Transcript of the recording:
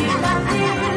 Yeah.